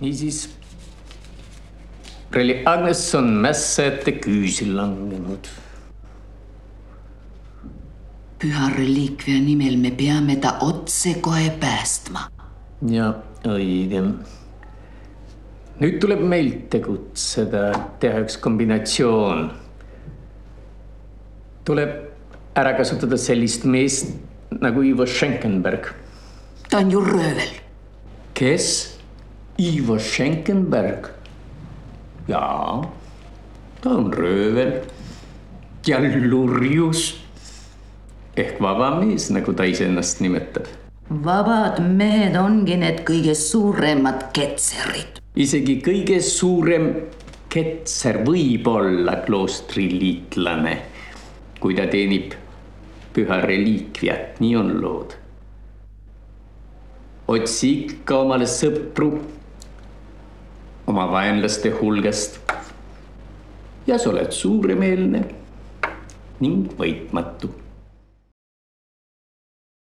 niisiis. Relli Agnes on mässajate küüsi langenud. püha reliikvia nimel me peame ta otsekohe päästma. ja õige. nüüd tuleb meil tegutseda, teha üks kombinatsioon. tuleb ära kasutada sellist meest nagu Ivo Schenkenberg. Ta on ju röövel. kes? Ivo Schenkenberg. jaa, ta on röövel ja lurjus ehk vaba mees, nagu ta iseennast nimetab. vabad mehed ongi need kõige suuremad ketserid. isegi kõige suurem ketser võib olla kloostriliitlane, kui ta teenib püha reliikviat, nii on lood. Otsi ikka omale sõpru oma vaenlaste hulgast. ja sa oled suuremeelne ning võitmatu